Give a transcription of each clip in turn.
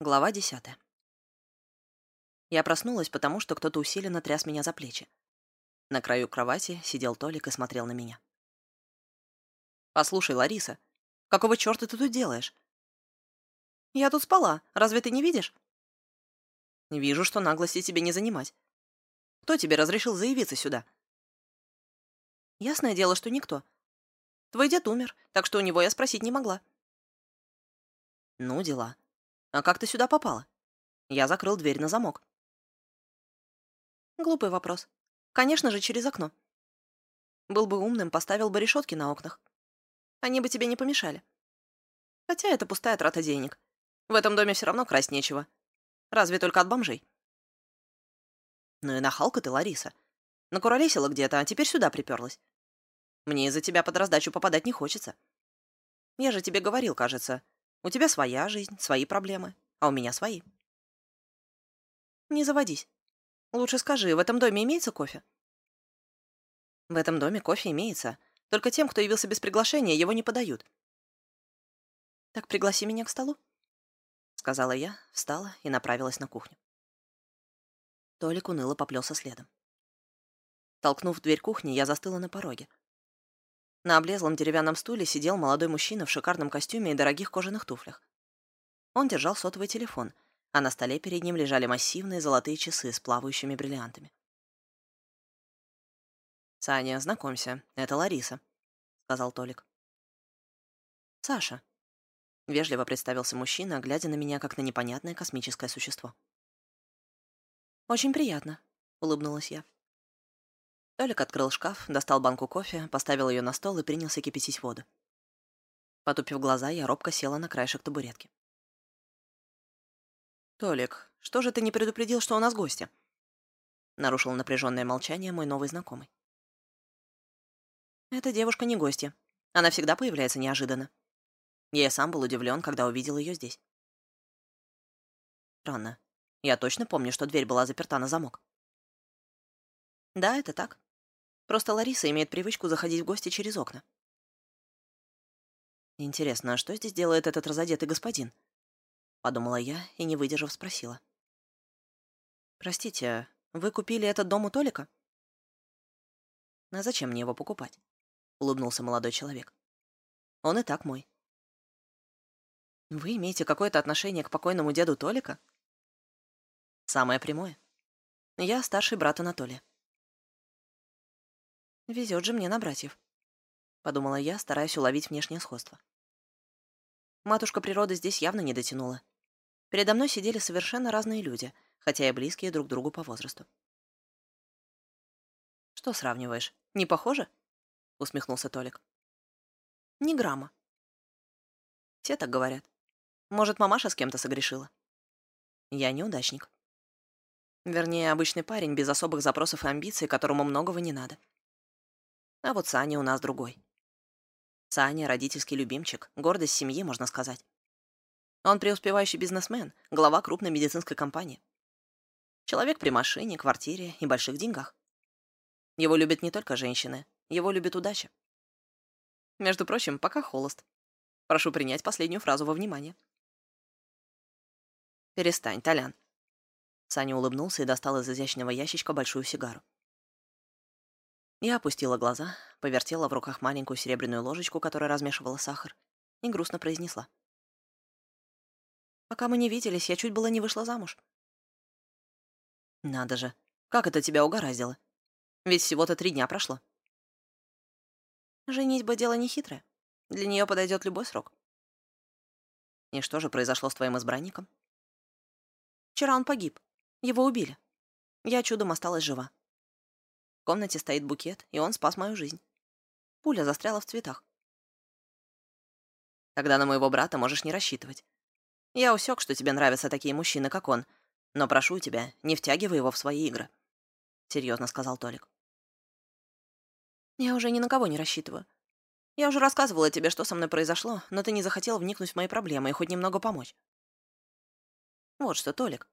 Глава десятая. Я проснулась, потому что кто-то усиленно тряс меня за плечи. На краю кровати сидел Толик и смотрел на меня. «Послушай, Лариса, какого чёрта ты тут делаешь?» «Я тут спала. Разве ты не видишь?» «Вижу, что наглости тебе не занимать. Кто тебе разрешил заявиться сюда?» «Ясное дело, что никто. Твой дед умер, так что у него я спросить не могла». «Ну, дела. А как ты сюда попала?» Я закрыл дверь на замок. Глупый вопрос. Конечно же, через окно. Был бы умным, поставил бы решетки на окнах. Они бы тебе не помешали. Хотя это пустая трата денег. В этом доме все равно красть нечего. Разве только от бомжей. Ну и нахалка ты, Лариса. Накуролесила где-то, а теперь сюда приперлась. Мне из-за тебя под раздачу попадать не хочется. Я же тебе говорил, кажется. У тебя своя жизнь, свои проблемы, а у меня свои. Не заводись. Лучше скажи, в этом доме имеется кофе? В этом доме кофе имеется. Только тем, кто явился без приглашения, его не подают. Так пригласи меня к столу. Сказала я, встала и направилась на кухню. Толик уныло поплелся следом. Толкнув дверь кухни, я застыла на пороге. На облезлом деревянном стуле сидел молодой мужчина в шикарном костюме и дорогих кожаных туфлях. Он держал сотовый телефон, а на столе перед ним лежали массивные золотые часы с плавающими бриллиантами. «Саня, знакомься, это Лариса», — сказал Толик. «Саша», — вежливо представился мужчина, глядя на меня, как на непонятное космическое существо. «Очень приятно», — улыбнулась я. Толик открыл шкаф, достал банку кофе, поставил ее на стол и принялся кипятить воду. Потупив глаза, я робко села на краешек табуретки. «Толик, что же ты не предупредил, что у нас гости?» Нарушил напряженное молчание мой новый знакомый. «Эта девушка не гостья. Она всегда появляется неожиданно. Я сам был удивлен, когда увидел ее здесь. Странно. Я точно помню, что дверь была заперта на замок. Да, это так. Просто Лариса имеет привычку заходить в гости через окна. Интересно, а что здесь делает этот разодетый господин? Подумала я и, не выдержав, спросила. Простите, вы купили этот дом у Толика? А зачем мне его покупать? Улыбнулся молодой человек. Он и так мой. Вы имеете какое-то отношение к покойному деду Толика? Самое прямое. Я старший брат Анатолия. Везет же мне на братьев. Подумала я, стараясь уловить внешнее сходство. Матушка природа здесь явно не дотянула. Передо мной сидели совершенно разные люди, хотя и близкие друг другу по возрасту. «Что сравниваешь? Не похоже?» — усмехнулся Толик. «Ни грамма». Все так говорят. Может, мамаша с кем-то согрешила? Я неудачник. Вернее, обычный парень без особых запросов и амбиций, которому многого не надо. А вот Саня у нас другой. Саня — родительский любимчик, гордость семьи, можно сказать. Он преуспевающий бизнесмен, глава крупной медицинской компании. Человек при машине, квартире и больших деньгах. Его любят не только женщины, его любит удача. Между прочим, пока холост. Прошу принять последнюю фразу во внимание. «Перестань, Толян». Саня улыбнулся и достал из изящного ящичка большую сигару. Я опустила глаза, повертела в руках маленькую серебряную ложечку, которая размешивала сахар, и грустно произнесла. «Пока мы не виделись, я чуть было не вышла замуж». «Надо же, как это тебя угораздило? Ведь всего-то три дня прошло». «Женитьба — дело нехитрое. Для нее подойдет любой срок». «И что же произошло с твоим избранником?» «Вчера он погиб. Его убили. Я чудом осталась жива. В комнате стоит букет, и он спас мою жизнь. Пуля застряла в цветах. Тогда на моего брата можешь не рассчитывать. Я усек, что тебе нравятся такие мужчины, как он, но прошу тебя, не втягивай его в свои игры», — серьезно сказал Толик. «Я уже ни на кого не рассчитываю. Я уже рассказывала тебе, что со мной произошло, но ты не захотел вникнуть в мои проблемы и хоть немного помочь. Вот что, Толик,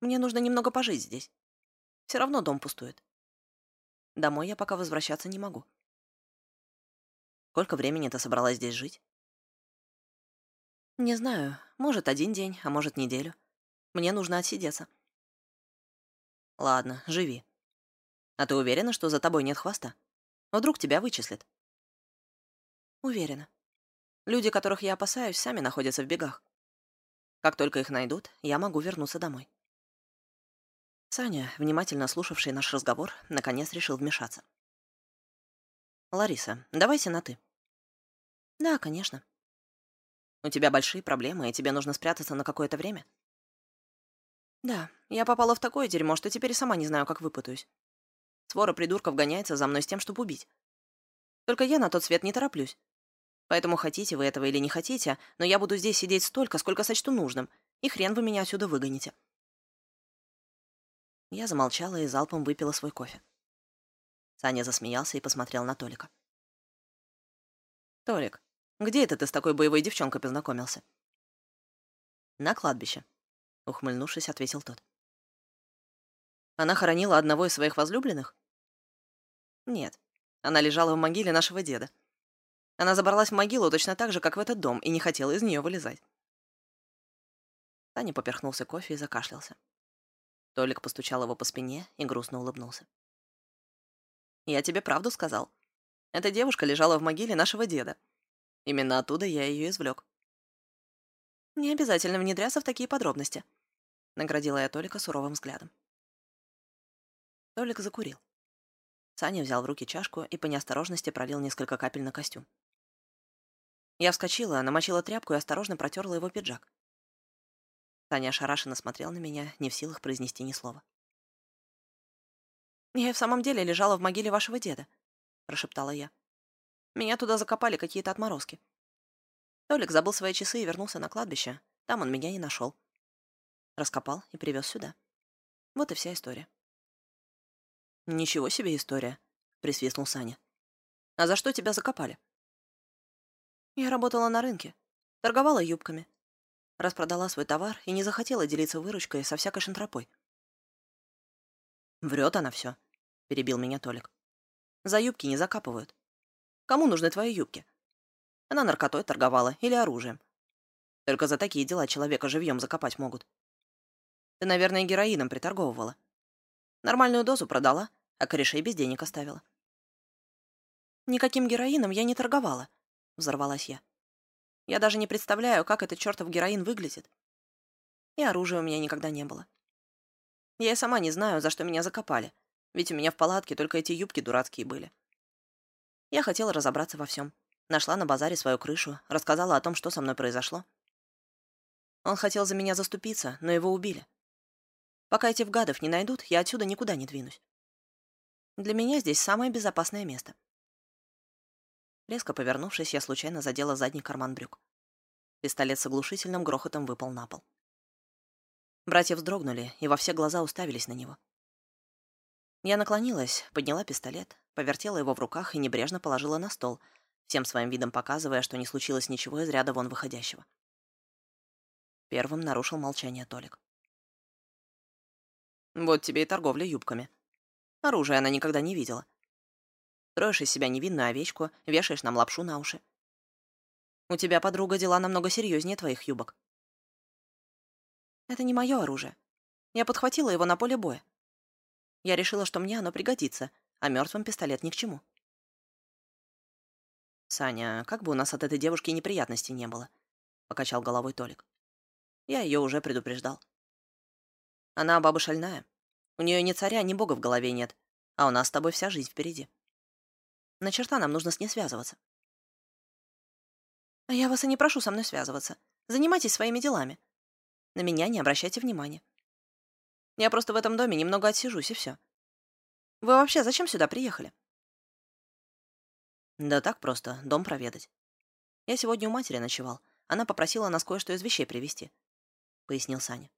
мне нужно немного пожить здесь. Все равно дом пустует. Домой я пока возвращаться не могу. Сколько времени ты собралась здесь жить? Не знаю. Может, один день, а может, неделю. Мне нужно отсидеться. Ладно, живи. А ты уверена, что за тобой нет хвоста? Вдруг тебя вычислят? Уверена. Люди, которых я опасаюсь, сами находятся в бегах. Как только их найдут, я могу вернуться домой. Саня, внимательно слушавший наш разговор, наконец решил вмешаться. «Лариса, давайте на «ты». «Да, конечно». «У тебя большие проблемы, и тебе нужно спрятаться на какое-то время?» «Да, я попала в такое дерьмо, что теперь сама не знаю, как выпутаюсь. Свора придурков гоняется за мной с тем, чтобы убить. Только я на тот свет не тороплюсь. Поэтому хотите вы этого или не хотите, но я буду здесь сидеть столько, сколько сочту нужным, и хрен вы меня отсюда выгоните». Я замолчала и залпом выпила свой кофе. Саня засмеялся и посмотрел на Толика. «Толик, где это ты с такой боевой девчонкой познакомился?» «На кладбище», — ухмыльнувшись, ответил тот. «Она хоронила одного из своих возлюбленных?» «Нет, она лежала в могиле нашего деда. Она забралась в могилу точно так же, как в этот дом, и не хотела из нее вылезать». Саня поперхнулся кофе и закашлялся. Толик постучал его по спине и грустно улыбнулся. «Я тебе правду сказал. Эта девушка лежала в могиле нашего деда. Именно оттуда я ее извлек. «Не обязательно внедряться в такие подробности», — наградила я Толика суровым взглядом. Толик закурил. Саня взял в руки чашку и по неосторожности пролил несколько капель на костюм. Я вскочила, намочила тряпку и осторожно протерла его пиджак. Таня ошарашенно смотрел на меня, не в силах произнести ни слова. «Я и в самом деле лежала в могиле вашего деда», — прошептала я. «Меня туда закопали какие-то отморозки. Толик забыл свои часы и вернулся на кладбище. Там он меня и нашел. Раскопал и привез сюда. Вот и вся история». «Ничего себе история», — присвистнул Саня. «А за что тебя закопали?» «Я работала на рынке, торговала юбками, Распродала свой товар и не захотела делиться выручкой со всякой шантропой. «Врет она все», — перебил меня Толик. «За юбки не закапывают. Кому нужны твои юбки? Она наркотой торговала или оружием. Только за такие дела человека живьем закопать могут. Ты, наверное, героином приторговывала. Нормальную дозу продала, а корешей без денег оставила». «Никаким героином я не торговала», — взорвалась я. Я даже не представляю, как этот чертов героин выглядит. И оружия у меня никогда не было. Я и сама не знаю, за что меня закопали, ведь у меня в палатке только эти юбки дурацкие были. Я хотела разобраться во всем. Нашла на базаре свою крышу, рассказала о том, что со мной произошло. Он хотел за меня заступиться, но его убили. Пока этих гадов не найдут, я отсюда никуда не двинусь. Для меня здесь самое безопасное место. Резко повернувшись, я случайно задела задний карман брюк. Пистолет с оглушительным грохотом выпал на пол. Братья вздрогнули и во все глаза уставились на него. Я наклонилась, подняла пистолет, повертела его в руках и небрежно положила на стол, всем своим видом показывая, что не случилось ничего из ряда вон выходящего. Первым нарушил молчание Толик. «Вот тебе и торговля юбками. Оружия она никогда не видела. Строишь из себя невинную овечку, вешаешь нам лапшу на уши. У тебя, подруга, дела намного серьезнее твоих юбок. Это не мое оружие. Я подхватила его на поле боя. Я решила, что мне оно пригодится, а мертвым пистолет ни к чему. «Саня, как бы у нас от этой девушки неприятностей не было», — покачал головой Толик. «Я ее уже предупреждал. Она баба шальная. У нее ни царя, ни бога в голове нет, а у нас с тобой вся жизнь впереди. На черта нам нужно с ней связываться. А я вас и не прошу со мной связываться. Занимайтесь своими делами. На меня не обращайте внимания. Я просто в этом доме немного отсижусь, и все. Вы вообще зачем сюда приехали? Да так просто, дом проведать. Я сегодня у матери ночевал. Она попросила нас кое-что из вещей привезти, — пояснил Саня.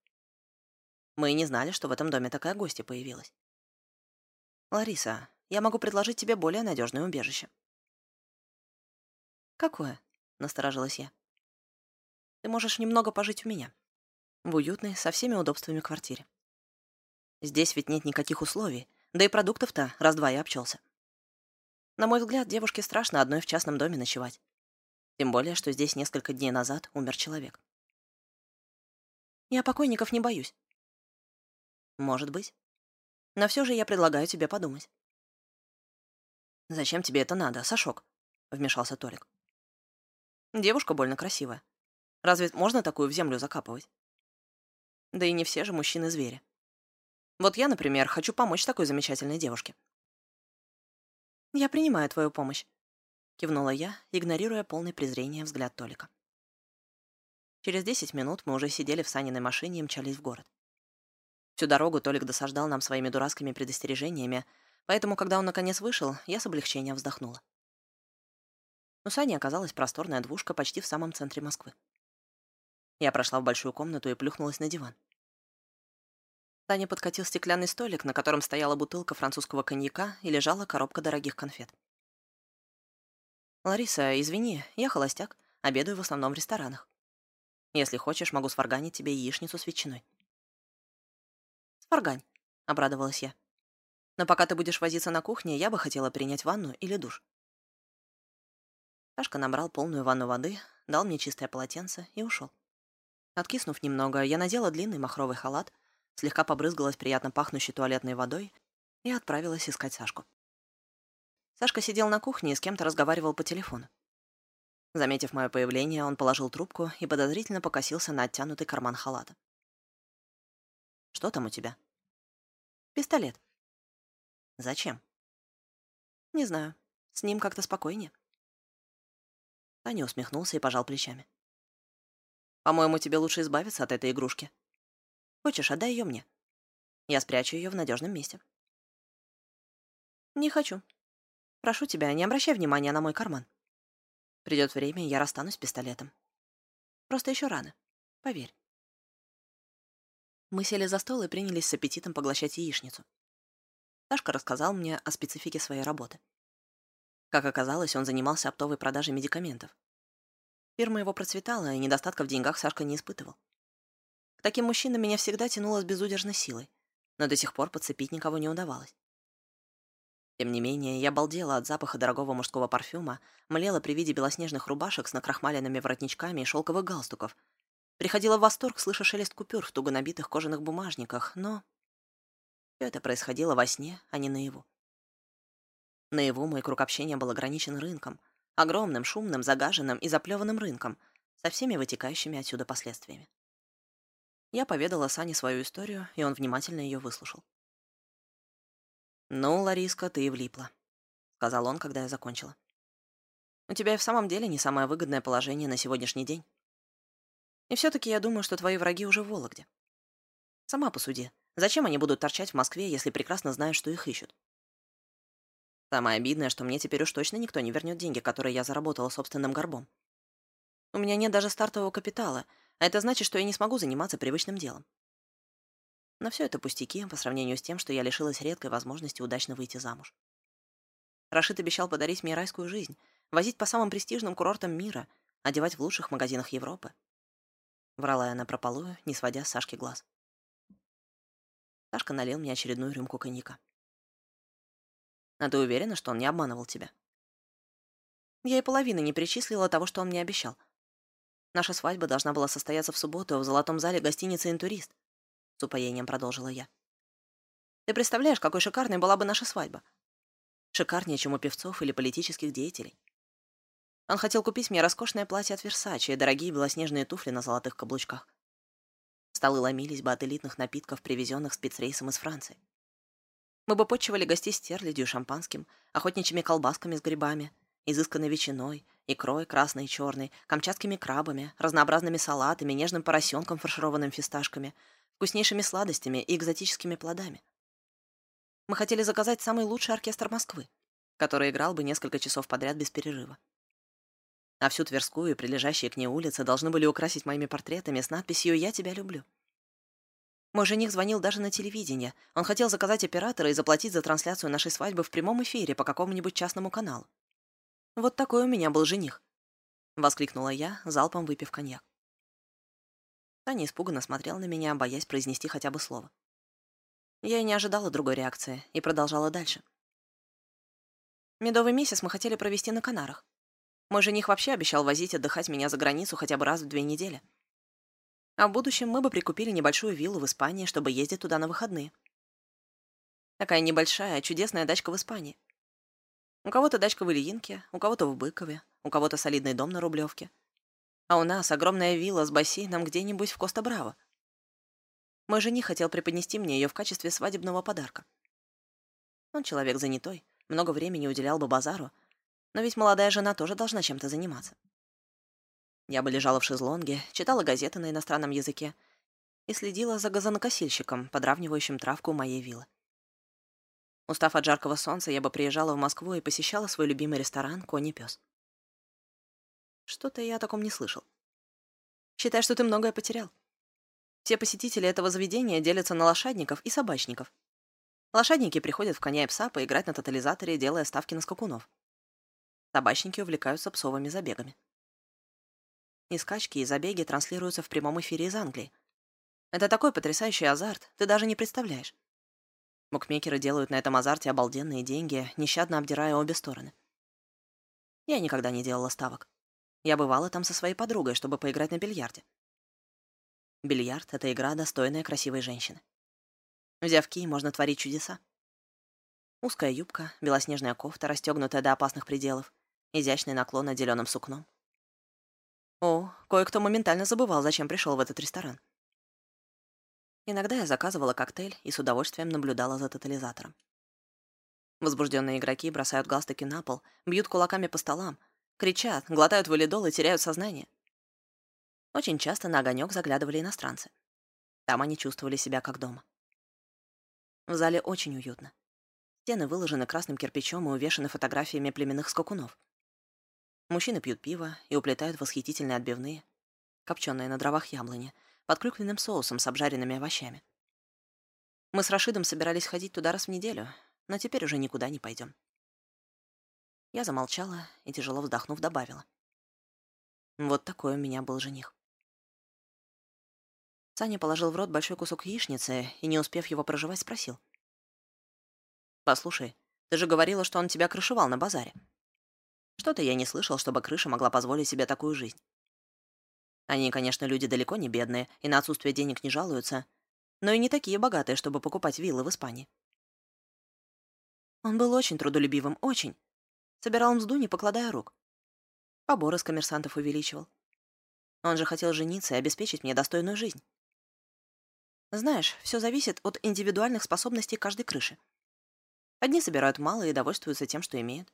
Мы и не знали, что в этом доме такая гостья появилась. Лариса, я могу предложить тебе более надежное убежище». «Какое?» — насторожилась я. «Ты можешь немного пожить у меня. В уютной, со всеми удобствами квартире. Здесь ведь нет никаких условий, да и продуктов-то раз-два я обчелся. На мой взгляд, девушке страшно одной в частном доме ночевать. Тем более, что здесь несколько дней назад умер человек. Я покойников не боюсь. Может быть. Но все же я предлагаю тебе подумать. «Зачем тебе это надо, Сашок?» — вмешался Толик. «Девушка больно красивая. Разве можно такую в землю закапывать? Да и не все же мужчины-звери. Вот я, например, хочу помочь такой замечательной девушке». «Я принимаю твою помощь», — кивнула я, игнорируя полный презрения взгляд Толика. Через десять минут мы уже сидели в Саниной машине и мчались в город. Всю дорогу Толик досаждал нам своими дурацкими предостережениями, поэтому, когда он наконец вышел, я с облегчением вздохнула. У Сани оказалась просторная двушка почти в самом центре Москвы. Я прошла в большую комнату и плюхнулась на диван. Таня подкатил стеклянный столик, на котором стояла бутылка французского коньяка и лежала коробка дорогих конфет. «Лариса, извини, я холостяк, обедаю в основном в ресторанах. Если хочешь, могу сварганить тебе яичницу с ветчиной». «Сваргань», — обрадовалась я. «Но пока ты будешь возиться на кухне, я бы хотела принять ванну или душ». Сашка набрал полную ванну воды, дал мне чистое полотенце и ушел. Откиснув немного, я надела длинный махровый халат, слегка побрызгалась приятно пахнущей туалетной водой и отправилась искать Сашку. Сашка сидел на кухне и с кем-то разговаривал по телефону. Заметив мое появление, он положил трубку и подозрительно покосился на оттянутый карман халата. «Что там у тебя?» «Пистолет». «Зачем?» «Не знаю. С ним как-то спокойнее». Таня усмехнулся и пожал плечами. «По-моему, тебе лучше избавиться от этой игрушки. Хочешь, отдай ее мне. Я спрячу ее в надежном месте». «Не хочу. Прошу тебя, не обращай внимания на мой карман. Придет время, я расстанусь с пистолетом. Просто еще рано. Поверь». Мы сели за стол и принялись с аппетитом поглощать яичницу. Сашка рассказал мне о специфике своей работы. Как оказалось, он занимался оптовой продажей медикаментов. Фирма его процветала, и недостатка в деньгах Сашка не испытывал. К таким мужчинам меня всегда тянуло с безудержной силой, но до сих пор подцепить никого не удавалось. Тем не менее, я балдела от запаха дорогого мужского парфюма, млела при виде белоснежных рубашек с накрахмаленными воротничками и шелковых галстуков, Приходила в восторг, слыша шелест купюр в туго набитых кожаных бумажниках, но... Все это происходило во сне, а не наяву. Наяву мой круг общения был ограничен рынком, огромным, шумным, загаженным и заплеванным рынком, со всеми вытекающими отсюда последствиями. Я поведала Сане свою историю, и он внимательно ее выслушал. «Ну, Лариска, ты и влипла», — сказал он, когда я закончила. «У тебя и в самом деле не самое выгодное положение на сегодняшний день. И все-таки я думаю, что твои враги уже в Вологде. Сама посуди. Зачем они будут торчать в Москве, если прекрасно знают, что их ищут? Самое обидное, что мне теперь уж точно никто не вернет деньги, которые я заработала собственным горбом. У меня нет даже стартового капитала, а это значит, что я не смогу заниматься привычным делом. Но все это пустяки по сравнению с тем, что я лишилась редкой возможности удачно выйти замуж. Рашид обещал подарить мне райскую жизнь, возить по самым престижным курортам мира, одевать в лучших магазинах Европы. Врала я напропалую, не сводя с Сашки глаз. Сашка налил мне очередную рюмку коньяка. «А ты уверена, что он не обманывал тебя?» Я и половины не перечислила того, что он мне обещал. Наша свадьба должна была состояться в субботу в золотом зале гостиницы «Интурист», — с упоением продолжила я. Ты представляешь, какой шикарной была бы наша свадьба? Шикарнее, чем у певцов или политических деятелей. Он хотел купить мне роскошное платье от Версачи и дорогие белоснежные туфли на золотых каблучках. Столы ломились бы от элитных напитков, привезенных спецрейсом из Франции. Мы бы почивали гостей стерлядью шампанским, охотничьими колбасками с грибами, изысканной ветчиной, икрой красной и черной, камчатскими крабами, разнообразными салатами, нежным поросенком, фаршированным фисташками, вкуснейшими сладостями и экзотическими плодами. Мы хотели заказать самый лучший оркестр Москвы, который играл бы несколько часов подряд без перерыва а всю Тверскую и прилежащие к ней улицы должны были украсить моими портретами с надписью «Я тебя люблю». Мой жених звонил даже на телевидение. Он хотел заказать оператора и заплатить за трансляцию нашей свадьбы в прямом эфире по какому-нибудь частному каналу. Вот такой у меня был жених. Воскликнула я, залпом выпив коньяк. Таня испуганно смотрела на меня, боясь произнести хотя бы слово. Я и не ожидала другой реакции и продолжала дальше. Медовый месяц мы хотели провести на Канарах. Мой жених вообще обещал возить отдыхать меня за границу хотя бы раз в две недели. А в будущем мы бы прикупили небольшую виллу в Испании, чтобы ездить туда на выходные. Такая небольшая, чудесная дачка в Испании. У кого-то дачка в Ильинке, у кого-то в Быкове, у кого-то солидный дом на Рублевке. А у нас огромная вилла с бассейном где-нибудь в Коста-Браво. Мой жених хотел преподнести мне ее в качестве свадебного подарка. Он человек занятой, много времени уделял бы базару, но ведь молодая жена тоже должна чем-то заниматься. Я бы лежала в шезлонге, читала газеты на иностранном языке и следила за газонокосильщиком, подравнивающим травку у моей виллы. Устав от жаркого солнца, я бы приезжала в Москву и посещала свой любимый ресторан «Конь и пес». Что-то я о таком не слышал. Считай, что ты многое потерял. Все посетители этого заведения делятся на лошадников и собачников. Лошадники приходят в коня и пса поиграть на тотализаторе, делая ставки на скакунов. Собачники увлекаются псовыми забегами. И скачки, и забеги транслируются в прямом эфире из Англии. Это такой потрясающий азарт, ты даже не представляешь. Букмекеры делают на этом азарте обалденные деньги, нещадно обдирая обе стороны. Я никогда не делала ставок. Я бывала там со своей подругой, чтобы поиграть на бильярде. Бильярд — это игра, достойная красивой женщины. Взяв кий, можно творить чудеса. Узкая юбка, белоснежная кофта, расстегнутая до опасных пределов, изящный наклон отделенным сукном. О, кое-кто моментально забывал, зачем пришел в этот ресторан. Иногда я заказывала коктейль и с удовольствием наблюдала за тотализатором. Возбужденные игроки бросают галстуки на пол, бьют кулаками по столам, Кричат, глотают валидол и теряют сознание. Очень часто на огонек заглядывали иностранцы. Там они чувствовали себя как дома. В зале очень уютно. Стены выложены красным кирпичом и увешаны фотографиями племенных скакунов. Мужчины пьют пиво и уплетают восхитительные отбивные, копченые на дровах яблони, под клюквенным соусом с обжаренными овощами. Мы с Рашидом собирались ходить туда раз в неделю, но теперь уже никуда не пойдем. Я замолчала и, тяжело вздохнув, добавила. Вот такой у меня был жених. Саня положил в рот большой кусок яичницы и, не успев его проживать, спросил. «Послушай, ты же говорила, что он тебя крышевал на базаре. Что-то я не слышал, чтобы крыша могла позволить себе такую жизнь. Они, конечно, люди далеко не бедные и на отсутствие денег не жалуются, но и не такие богатые, чтобы покупать виллы в Испании. Он был очень трудолюбивым, очень. Собирал мзду, не покладая рук. Поборы с коммерсантов увеличивал. Он же хотел жениться и обеспечить мне достойную жизнь. Знаешь, все зависит от индивидуальных способностей каждой крыши. Одни собирают мало и довольствуются тем, что имеют.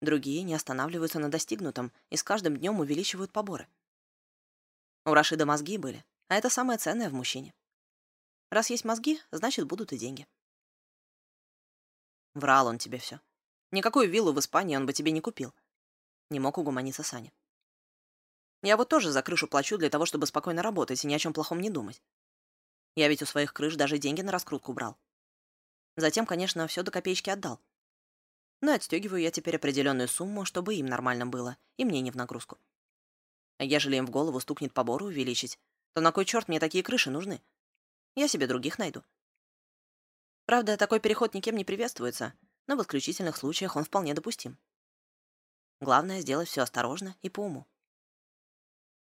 Другие не останавливаются на достигнутом и с каждым днем увеличивают поборы. У Рашида мозги были, а это самое ценное в мужчине. Раз есть мозги, значит, будут и деньги. Врал он тебе все. Никакую виллу в Испании он бы тебе не купил. Не мог угомониться Саня. Я вот тоже за крышу плачу для того, чтобы спокойно работать и ни о чем плохом не думать. Я ведь у своих крыш даже деньги на раскрутку брал. Затем, конечно, все до копеечки отдал. Но отстегиваю я теперь определенную сумму, чтобы им нормально было, и мне не в нагрузку. А ежели им в голову стукнет побору увеличить, то на кой черт мне такие крыши нужны? Я себе других найду. Правда, такой переход никем не приветствуется, но в исключительных случаях он вполне допустим. Главное — сделать все осторожно и по уму.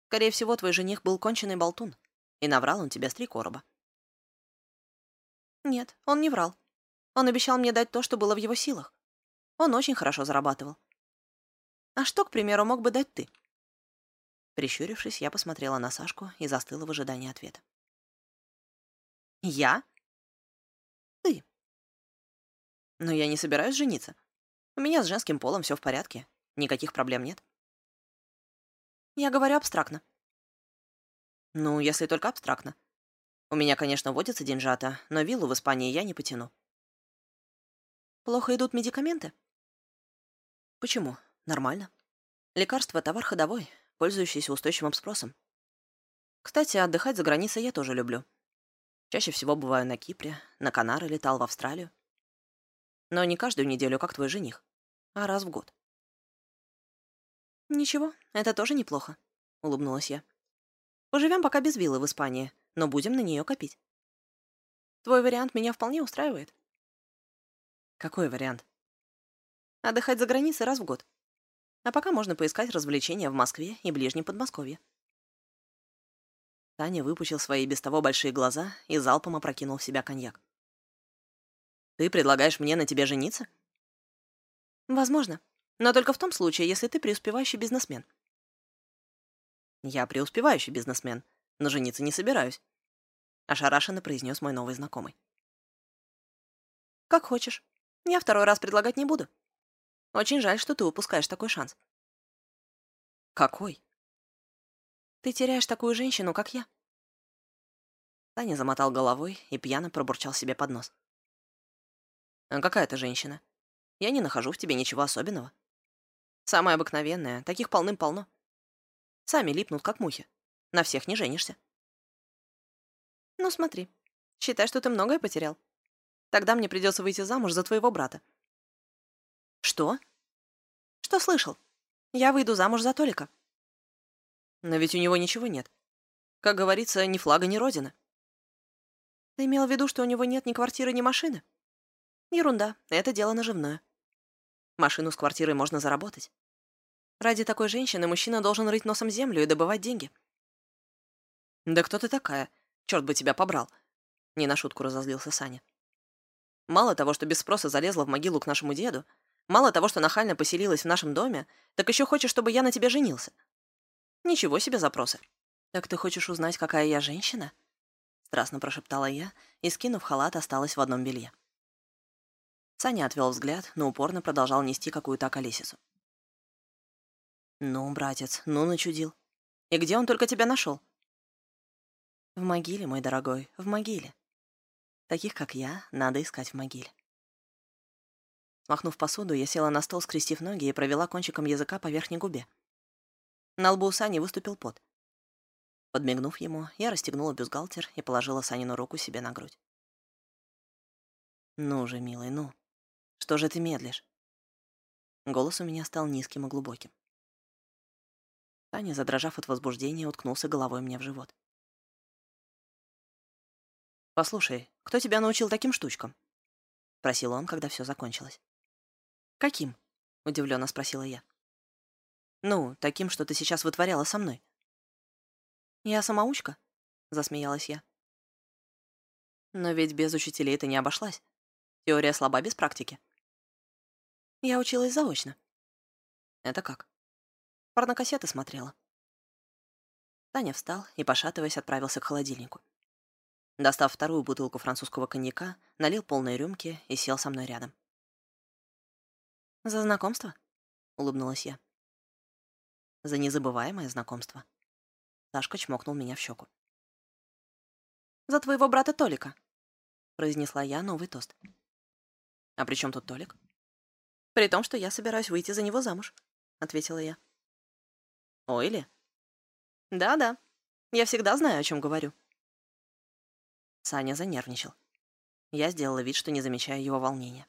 Скорее всего, твой жених был конченый болтун, и наврал он тебе с три короба. Нет, он не врал. Он обещал мне дать то, что было в его силах. Он очень хорошо зарабатывал. А что, к примеру, мог бы дать ты? Прищурившись, я посмотрела на Сашку и застыла в ожидании ответа. «Я?» Но я не собираюсь жениться. У меня с женским полом все в порядке. Никаких проблем нет. Я говорю абстрактно. Ну, если только абстрактно. У меня, конечно, водятся деньжата, но виллу в Испании я не потяну. Плохо идут медикаменты? Почему? Нормально. Лекарство — товар ходовой, пользующийся устойчивым спросом. Кстати, отдыхать за границей я тоже люблю. Чаще всего бываю на Кипре, на Канары летал в Австралию. Но не каждую неделю, как твой жених, а раз в год. «Ничего, это тоже неплохо», — улыбнулась я. «Поживем пока без виллы в Испании, но будем на нее копить. Твой вариант меня вполне устраивает». «Какой вариант?» «Отдыхать за границей раз в год. А пока можно поискать развлечения в Москве и ближнем Подмосковье». Таня выпучил свои без того большие глаза и залпом опрокинул в себя коньяк. «Ты предлагаешь мне на тебе жениться?» «Возможно. Но только в том случае, если ты преуспевающий бизнесмен». «Я преуспевающий бизнесмен, но жениться не собираюсь», — ошарашенно произнес мой новый знакомый. «Как хочешь. Я второй раз предлагать не буду. Очень жаль, что ты упускаешь такой шанс». «Какой?» «Ты теряешь такую женщину, как я». Таня замотал головой и пьяно пробурчал себе под нос. «А какая ты женщина? Я не нахожу в тебе ничего особенного. Самая обыкновенная, таких полным-полно. Сами липнут, как мухи. На всех не женишься». «Ну смотри, считай, что ты многое потерял. Тогда мне придется выйти замуж за твоего брата». «Что?» «Что слышал? Я выйду замуж за Толика». «Но ведь у него ничего нет. Как говорится, ни флага, ни родина». «Ты имел в виду, что у него нет ни квартиры, ни машины?» «Ерунда, это дело наживное. Машину с квартирой можно заработать. Ради такой женщины мужчина должен рыть носом землю и добывать деньги». «Да кто ты такая? Черт бы тебя побрал!» Не на шутку разозлился Саня. Мало того, что без спроса залезла в могилу к нашему деду, мало того, что нахально поселилась в нашем доме, так еще хочешь, чтобы я на тебя женился. Ничего себе запросы. Так ты хочешь узнать, какая я женщина? Страстно прошептала я и, скинув халат, осталась в одном белье. Саня отвел взгляд, но упорно продолжал нести какую-то околесицу. «Ну, братец, ну начудил. И где он только тебя нашел? В могиле, мой дорогой, в могиле. Таких, как я, надо искать в могиле. Смахнув посуду, я села на стол, скрестив ноги, и провела кончиком языка по верхней губе. На лбу у Сани выступил пот. Подмигнув ему, я расстегнула бюстгальтер и положила Санину руку себе на грудь. «Ну же, милый, ну. Что же ты медлишь?» Голос у меня стал низким и глубоким. Саня, задрожав от возбуждения, уткнулся головой мне в живот. «Послушай, кто тебя научил таким штучкам?» — спросил он, когда все закончилось. «Каким?» — удивленно спросила я. «Ну, таким, что ты сейчас вытворяла со мной». «Я самоучка?» — засмеялась я. «Но ведь без учителей ты не обошлась. Теория слаба без практики». «Я училась заочно». «Это как?» «Порнокассеты смотрела». Таня встал и, пошатываясь, отправился к холодильнику. Достав вторую бутылку французского коньяка, налил полные рюмки и сел со мной рядом. «За знакомство?» — улыбнулась я. «За незабываемое знакомство». Сашка чмокнул меня в щеку. «За твоего брата Толика», — произнесла я новый тост. «А при чем тут Толик?» «При том, что я собираюсь выйти за него замуж», — ответила я. «Ой ли?» «Да-да, я всегда знаю, о чем говорю». Саня занервничал. Я сделала вид, что не замечаю его волнения.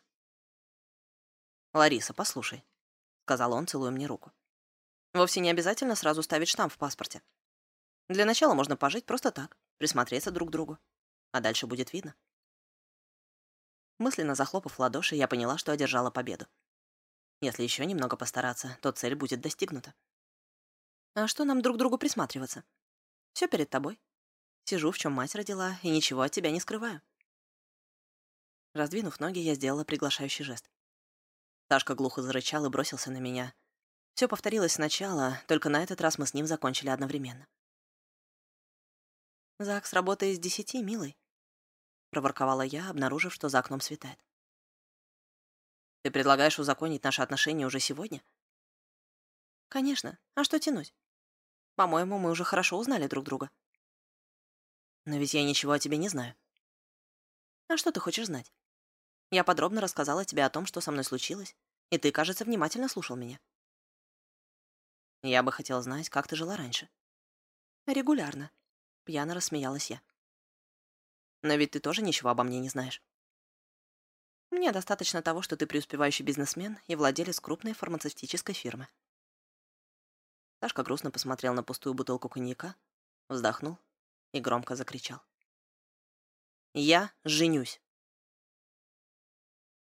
«Лариса, послушай», — сказал он, целуя мне руку. «Вовсе не обязательно сразу ставить штамп в паспорте. Для начала можно пожить просто так, присмотреться друг к другу. А дальше будет видно». Мысленно захлопав ладоши, я поняла, что одержала победу. Если еще немного постараться, то цель будет достигнута. А что нам друг другу присматриваться? Все перед тобой. Сижу, в чем мать родила, и ничего от тебя не скрываю. Раздвинув ноги, я сделала приглашающий жест. Сашка глухо зарычал и бросился на меня. Все повторилось сначала, только на этот раз мы с ним закончили одновременно. «ЗАГС работает с десяти, милый», — проворковала я, обнаружив, что за окном светает. «Ты предлагаешь узаконить наши отношения уже сегодня?» «Конечно. А что тянуть? По-моему, мы уже хорошо узнали друг друга». Но ведь я ничего о тебе не знаю. А что ты хочешь знать? Я подробно рассказала тебе о том, что со мной случилось, и ты, кажется, внимательно слушал меня. Я бы хотела знать, как ты жила раньше. Регулярно. Пьяно рассмеялась я. Но ведь ты тоже ничего обо мне не знаешь. Мне достаточно того, что ты преуспевающий бизнесмен и владелец крупной фармацевтической фирмы. Сашка грустно посмотрел на пустую бутылку коньяка, вздохнул и громко закричал. «Я женюсь!»